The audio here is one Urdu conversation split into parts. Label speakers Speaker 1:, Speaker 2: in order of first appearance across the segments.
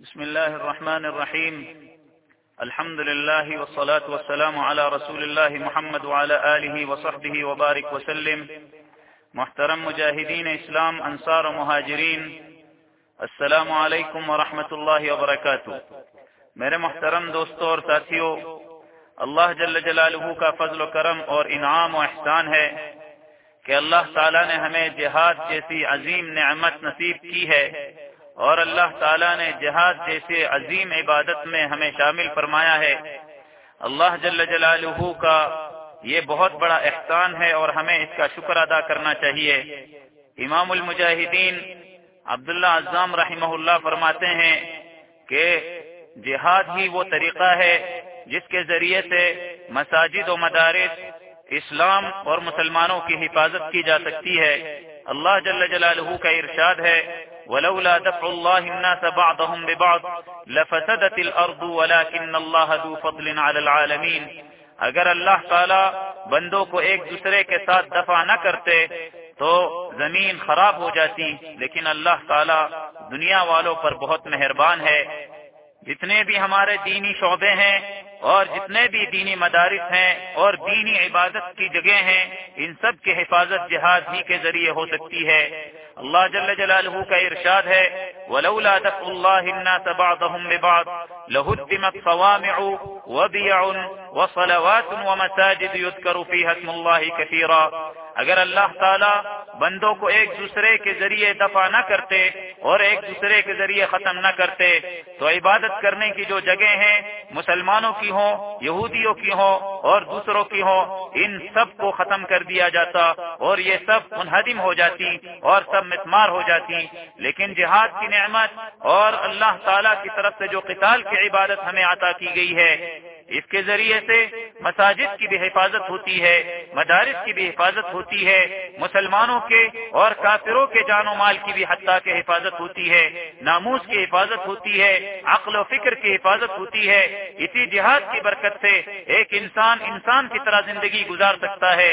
Speaker 1: بسم الله الرحمن الرحيم. الحمد لله والصلاة والسلام على رسول الله محمد وعلى آله وصحبه وبارك وسلم. محترم مجاہدین اسلام، انصار و مہاجرین، السلام علیکم ورحمۃ اللہ وبرکاتہ. میرے محترم دوستوں اور ساتھیوں اللہ جل جلالہ کا فضل و کرم اور انعام و احسان ہے کہ اللہ تعالی نے ہمیں جہاد جیسی عظیم نعمت نصیب کی ہے۔ اور اللہ تعالیٰ نے جہاد جیسے عظیم عبادت میں ہمیں شامل فرمایا ہے۔ اللہ جل جلالہ کا یہ بہت بڑا احسان ہے اور ہمیں اس کا شکر ادا کرنا چاہیے۔ امام المجاہدین عبداللہ اعظم رحمہ اللہ فرماتے ہیں کہ جہاد ہی وہ طریقہ ہے جس کے ذریعے سے مساجد و مدارس، اسلام اور مسلمانوں کی حفاظت کی جا سکتی ہے۔ اللہ جل جلالہ کا ارشاد ہے ولولا دفع الله الناس بعضهم ببعض لفسدت الارض ولكن الله ذو فضل على العالمين. اگر اللہ تعالی بندوں کو ایک دوسرے کے ساتھ دفع نہ کرتے، تو زمین خراب ہو جاتی۔ لیکن اللہ تعالی دنیا والوں پر بہت مہربان ہے۔ جتنے بھی ہمارے دینی شعبے ہیں اور جتنے بھی دینی مدارس ہیں اور دینی عبادت کی جگہ ہیں، ان سب کی حفاظت جہاد ہی کے ذریعے ہو سکتی ہے۔ اللہ جل جلالہ کا ارشاد ہے، ولولا دفع الله الناس بعضهم ببعض لهدمت صوامع وبيع وصلوات ومساجد يذكر فيها اسم الله كثيرا۔ اگر اللہ تعالی بندوں کو ایک دوسرے کے ذریعے دفع نہ کرتے اور ایک دوسرے کے ذریعے ختم نہ کرتے، تو عبادت کرنے کی جو جگہ ہیں مسلمانوں کی ہوں، یہودیوں کی ہوں اور دوسروں کی ہوں، ان سب کو ختم کر دیا جاتا اور یہ سب منہدم ہو جاتی اور سب مسمار ہو جاتی۔ لیکن جہاد کی نعمت اور اللہ تعالی کی طرف سے جو قتال کی عبادت ہمیں عطا کی گئی ہے اس کے ذریعے سے مساجد کی بھی حفاظت ہوتی ہے، مدارس کی بھی حفاظت ہوتی ہے، مسلمانوں کے اور کافروں کے جان و مال کی بھی حتیٰ کی حفاظت ہوتی ہے ناموز کی حفاظت ہوتی ہے، عقل و فکر کی حفاظت ہوتی ہے۔ اسی جہاد کی برکت سے ایک انسان انسان کی طرح زندگی گزار سکتا ہے۔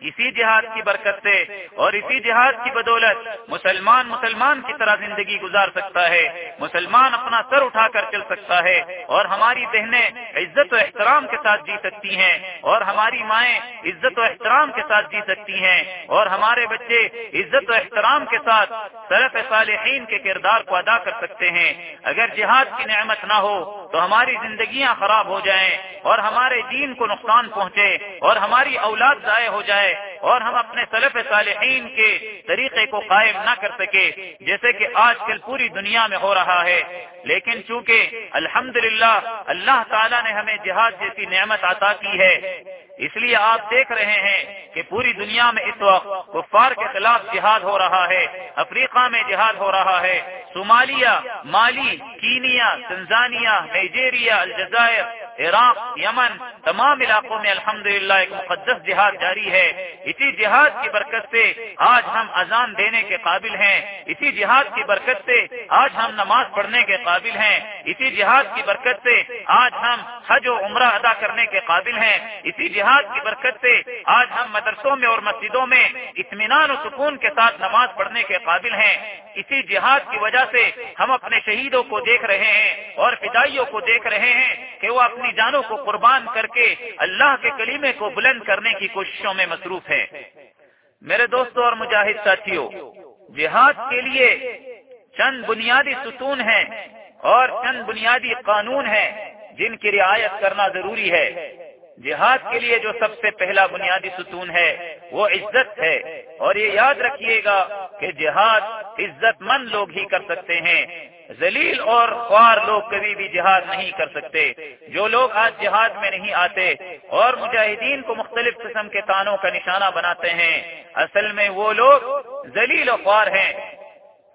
Speaker 1: اسی جہاد کی برکت سے اور اسی جہاد کی بدولت مسلمان مسلمان کی طرح زندگی گزار سکتا ہے، مسلمان اپنا سر اٹھا کر چل سکتا ہے اور ہماری بہنیں عزت و احترام کے ساتھ جی سکتی ہیں اور ہماری مائیں عزت و احترام کے ساتھ جی سکتی ہیں اور ہمارے بچے عزت و احترام کے ساتھ سرف صالحین کے کردار کو ادا کر سکتے ہیں۔ اگر جہاد کی نعمت نہ ہو تو ہماری زندگیاں خراب ہو جائیں اور ہمارے دین کو نقصان پہنچے اور ہماری اولاد ضائع ہو جائے اور ہم اپنے سلف صالحین کے طریقے کو قائم نہ کر سکے، جیسے کہ آج کل پوری دنیا میں ہو رہا ہے۔ لیکن چونکہ الحمد اللہ تعالیٰ نے ہمیں جہاد جیسی نعمت عطا کی ہے اس لیے آپ دیکھ رہے ہیں کہ پوری دنیا میں اس وقت کفار کے خلاف جہاد ہو رہا ہے، افریقہ میں جہاد ہو رہا ہے، صومالیہ، مالی، کینیا، تنزانیہ، نائجیریا، الجزائر، عراق، یمن تمام علاقوں میں الحمد ایک مقدس جہاد جاری ہے۔ اسی جہاد کی برکت سے آج ہم اذان دینے کے قابل ہیں۔ اسی جہاد کی برکت سے آج ہم نماز پڑھنے کے قابل ہیں۔ اسی جہاد کی برکت سے آج ہم حج و عمرہ ادا کرنے کے قابل ہیں۔ اسی جہاد کی برکت سے آج ہم مدرسوں میں اور مسجدوں میں اطمینان و سکون کے ساتھ نماز پڑھنے کے قابل ہیں۔ اسی جہاد کی وجہ سے ہم اپنے شہیدوں کو دیکھ رہے ہیں اور فدائیوں کو دیکھ رہے ہیں کہ وہ اپنی جانوں کو قربان کر کے اللہ کے کلیمے کو بلند کرنے کی کوششوں میں مصروف ہیں۔ میرے دوستوں اور مجاہد ساتھیوں جہاد کے لیے چند بنیادی ستون ہیں اور چند بنیادی قانون ہیں جن کی رعایت کرنا ضروری ہے۔ جہاد کے لیے جو سب سے پہلا بنیادی ستون ہے، وہ عزت ہے۔ اور یہ یاد رکھیے گا کہ جہاد عزت مند لوگ ہی کر سکتے ہیں۔ ذلیل اور خوار لوگ کبھی بھی جہاد نہیں کر سکتے۔ جو لوگ آج جہاد میں نہیں آتے اور مجاہدین کو مختلف قسم کے تانوں کا نشانہ بناتے ہیں، اصل میں وہ لوگ ذلیل و خوار ہیں۔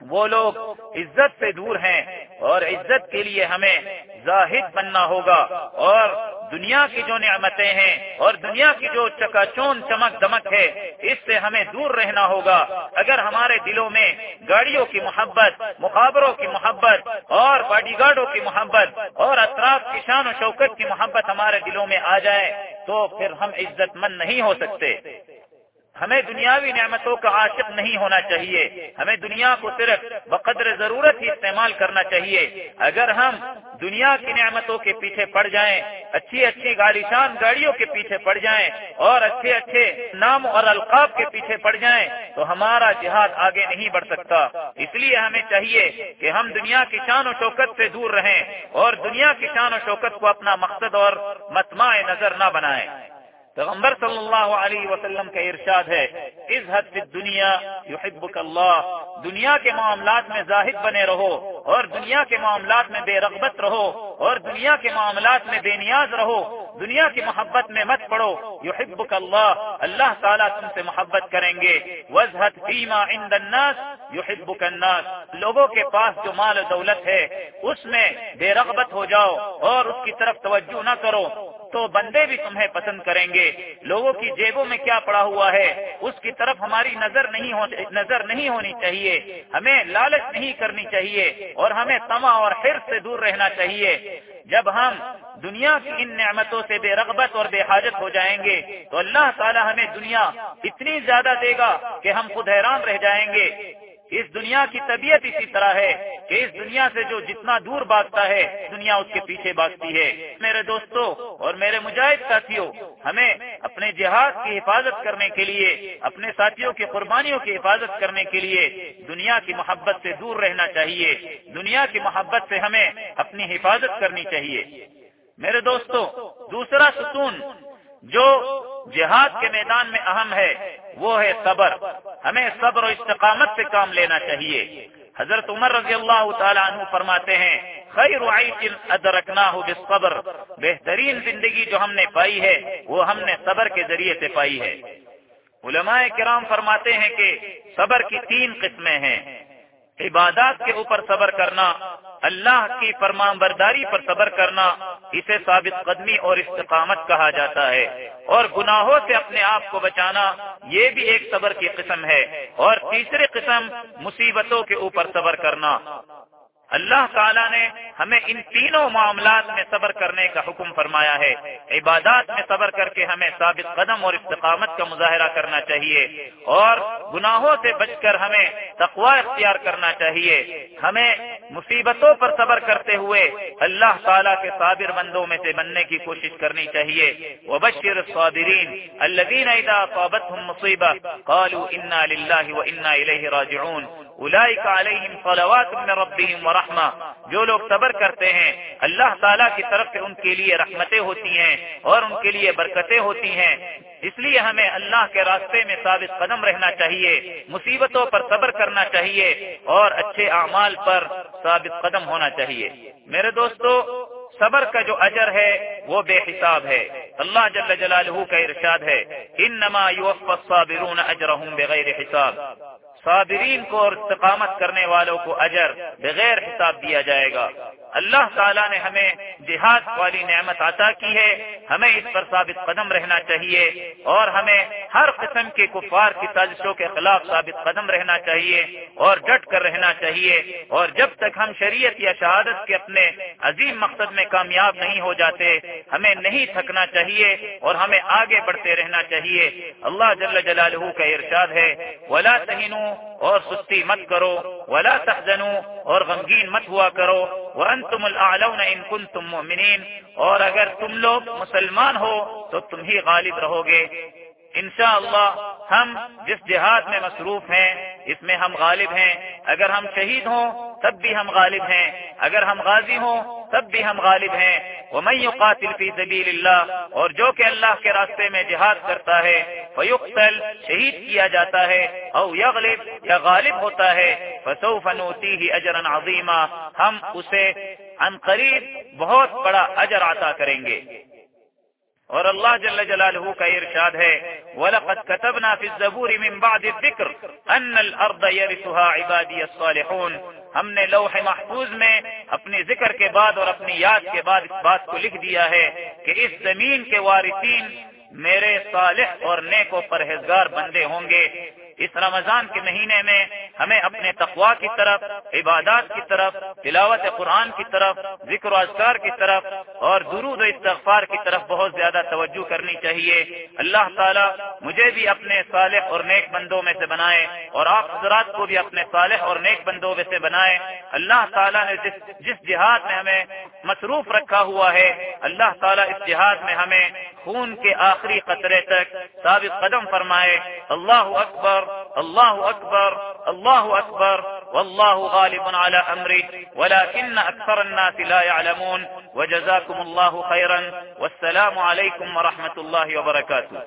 Speaker 1: وہ لوگ عزت سے دور ہیں اور عزت کے لیے ہمیں زاہد بننا ہوگا اور دنیا کی جو نعمتیں ہیں اور دنیا کی جو چکا چون چمک دمک ہے، اس سے ہمیں دور رہنا ہوگا۔ اگر ہمارے دلوں میں گاڑیوں کی محبت، مقابروں کی محبت اور باڈی گارڈوں کی محبت اور اطراف کی شان و شوکت کی محبت ہمارے دلوں میں آ جائے، تو پھر ہم عزت مند نہیں ہو سکتے۔ ہمیں دنیاوی نعمتوں کا عاشق نہیں ہونا چاہیے۔ ہمیں دنیا کو صرف بقدر ضرورت ہی استعمال کرنا چاہیے۔ اگر ہم دنیا کی نعمتوں کے پیچھے پڑ جائیں، اچھی اچھی گاڑی شان گاڑیوں کے پیچھے پڑ جائیں اور اچھے اچھے نام اور القاب کے پیچھے پڑ جائیں تو ہمارا جہاد آگے نہیں بڑھ سکتا۔ اس لیے ہمیں چاہیے کہ ہم دنیا کی شان و شوکت سے دور رہیں اور دنیا کی شان و شوکت کو اپنا مقصد اور متماع نظر نہ بنائیں۔ پیغمبر صلی اللہ علیہ وسلم کا ارشاد ہے اس حد سے دنیا یحبک اللہ دنیا کے معاملات میں زاہد بنے رہو، اور دنیا کے معاملات میں بے رغبت رہو، اور دنیا کے معاملات میں بے نیاز رہو، دنیا کی محبت میں مت پڑو یحبک اللہ اللہ تعالیٰ تم سے محبت کریں گے وزحت فیما عند الناس یحبک الناس، لوگوں کے پاس جو مال و دولت ہے، اس میں بے رغبت ہو جاؤ، اور اس کی طرف توجہ نہ کرو۔ تو بندے بھی تمہیں پسند کریں گے۔ لوگوں کی جیبوں میں کیا پڑا ہوا ہے؟ اس کی طرف ہماری نظر نہیں نظر نہیں ہونی چاہیے۔ ہمیں لالچ نہیں کرنی چاہیے اور ہمیں تما اور حر سے دور رہنا چاہیے۔ جب ہم دنیا کی ان نعمتوں سے بے رغبت اور بے حاجت ہو جائیں گے، تو اللہ تعالی ہمیں دنیا اتنی زیادہ دے گا کہ ہم خود حیران رہ جائیں گے۔ اس دنیا کی طبیعت اسی طرح ہے۔ کہ اس دنیا سے جو جتنا دور بھاگتا ہے، دنیا اس کے پیچھے بھاگتی ہے۔ میرے دوستوں اور میرے مجاہد ساتھیوں، ہمیں اپنے جہاد کی حفاظت کرنے کے لیے، اپنے ساتھیوں کی قربانیوں کی حفاظت کرنے کے لیے دنیا کی محبت سے دور رہنا چاہیے۔ دنیا کی محبت سے ہمیں اپنی حفاظت کرنی چاہیے۔ میرے دوستوں دوسرا ستون جو جہاد کے میدان میں اہم ہے، وہ ہے صبر۔ ہمیں صبر و استقامت سے کام لینا چاہیے۔ حضرت عمر رضی اللہ تعالیٰ عنہ فرماتے ہیں، خیر ادرکنا ہو بالصبر، بہترین زندگی جو ہم نے پائی ہے، وہ ہم نے صبر کے ذریعے سے پائی ہے۔ علماء کرام فرماتے ہیں کہ صبر کی تین قسمیں ہیں۔ عبادات کے اوپر صبر کرنا، اللہ کی فرمان برداری پر صبر کرنا، اسے ثابت قدمی اور استقامت کہا جاتا ہے۔ اور گناہوں سے اپنے آپ کو بچانا، یہ بھی ایک صبر کی قسم ہے۔ اور تیسری قسم مصیبتوں کے اوپر صبر کرنا۔ اللہ تعالیٰ نے ہمیں ان تینوں معاملات میں صبر کرنے کا حکم فرمایا ہے۔ عبادات میں صبر کر کے ہمیں ثابت قدم اور استقامت کا مظاہرہ کرنا چاہیے۔ اور گناہوں سے بچ کر ہمیں تقوا اختیار کرنا چاہیے۔ ہمیں مصیبتوں پر صبر کرتے ہوئے اللہ تعالیٰ کے صابر بندوں میں سے بننے کی کوشش کرنی چاہیے۔ وہ بشیر صابرین الذين اذا اصابتهم مصیبہ قالوا انا للہ و انا الیہ راجعون۔ اولئک علیہم صلوات من ربهم ورحمہ جو لوگ صبر کرتے ہیں، اللہ تعالیٰ کی طرف سے ان کے لیے رحمتیں ہوتی ہیں اور ان کے لیے برکتیں ہوتی ہیں۔ اس لیے ہمیں اللہ کے راستے میں ثابت قدم رہنا چاہیے، مصیبتوں پر صبر کرنا چاہیے اور اچھے اعمال پر ثابت قدم ہونا چاہیے۔ میرے دوستو، صبر کا جو اجر ہے وہ بے حساب ہے۔ اللہ جل جلالہ کا ارشاد ہے، انما يوفى الصابرون اجرهم بغیر حساب۔ صابرین کو اور استقامت کرنے والوں کو اجر بغیر حساب دیا جائے گا۔ اللہ تعالیٰ نے ہمیں جہاد والی نعمت عطا کی ہے، ہمیں اس پر ثابت قدم رہنا چاہیے اور ہمیں ہر قسم کے کفار کی سازشوں کے خلاف ثابت قدم رہنا چاہیے اور ڈٹ کر رہنا چاہیے اور جب تک ہم شریعت یا شہادت کے اپنے عظیم مقصد میں کامیاب نہیں ہو جاتے، ہمیں نہیں تھکنا چاہیے اور ہمیں آگے بڑھتے رہنا چاہیے۔ اللہ جل جلالہ کا ارشاد ہے، ولا تہینو اور سستی مت کرو، ولا تحزنو اور غمگین مت ہوا کرو۔ وانتم الاعلون ان کنتم مؤمنین اور اگر تم لوگ مسلمان ہو تو تم ہی غالب رہو گے۔ انشاءاللہ ہم جس جہاد میں مصروف ہیں، اس میں ہم غالب ہیں۔ اگر ہم شہید ہوں، تب بھی ہم غالب ہیں۔ اگر ہم غازی ہوں، تب بھی ہم غالب ہیں۔ وہ میں قاتل فی سبیل اللہ اور جو کہ اللہ کے راستے میں جہاد کرتا ہے فیقتل شہید کیا جاتا ہے، او یغلب یا غالب ہوتا ہے، فسوف نوتیہ اجرا عظیما ہم اسے ان قریب بہت بڑا اجر عطا کریں گے۔ اور اللہ جل جلالہ کا ارشاد ہے، وَلَقَدْ كَتَبْنَا فِي الزَّبُورِ مِن بَعْدِ الذِّكْرِ أَنَّ الْأَرْضَ يَرِثُهَا عِبَادِيَ الصَّالِحُونَ۔ ہم نے لوح محفوظ میں اپنی ذکر کے بعد اور اپنی یاد کے بعد اس بات کو لکھ دیا ہے کہ اس زمین کے وارثین میرے صالح اور نیک و پرہیزگار بندے ہوں گے۔ اس رمضان کے مہینے میں ہمیں اپنے تقوا کی طرف، عبادات کی طرف، تلاوت قرآن کی طرف، ذکر و اذکار کی طرف اور درود و استغفار کی طرف بہت زیادہ توجہ کرنی چاہیے۔ اللہ تعالیٰ مجھے بھی اپنے صالح اور نیک بندوں میں سے بنائے اور آپ حضرات کو بھی اپنے صالح اور نیک بندوں میں سے بنائے۔ اللہ تعالیٰ نے جس جس جہاد میں ہمیں مصروف رکھا ہوا ہے، اللہ تعالیٰ اس جہاد میں ہمیں خون کے آخری قطرے تک ثابت قدم فرمائے، اللہ اکبر اللہ اکبر اللہ اکبر، واللہ غالب على أمره ولكن أكثر الناس لا يعلمون وجزاكم الله خيرا والسلام عليكم ورحمة الله وبركاته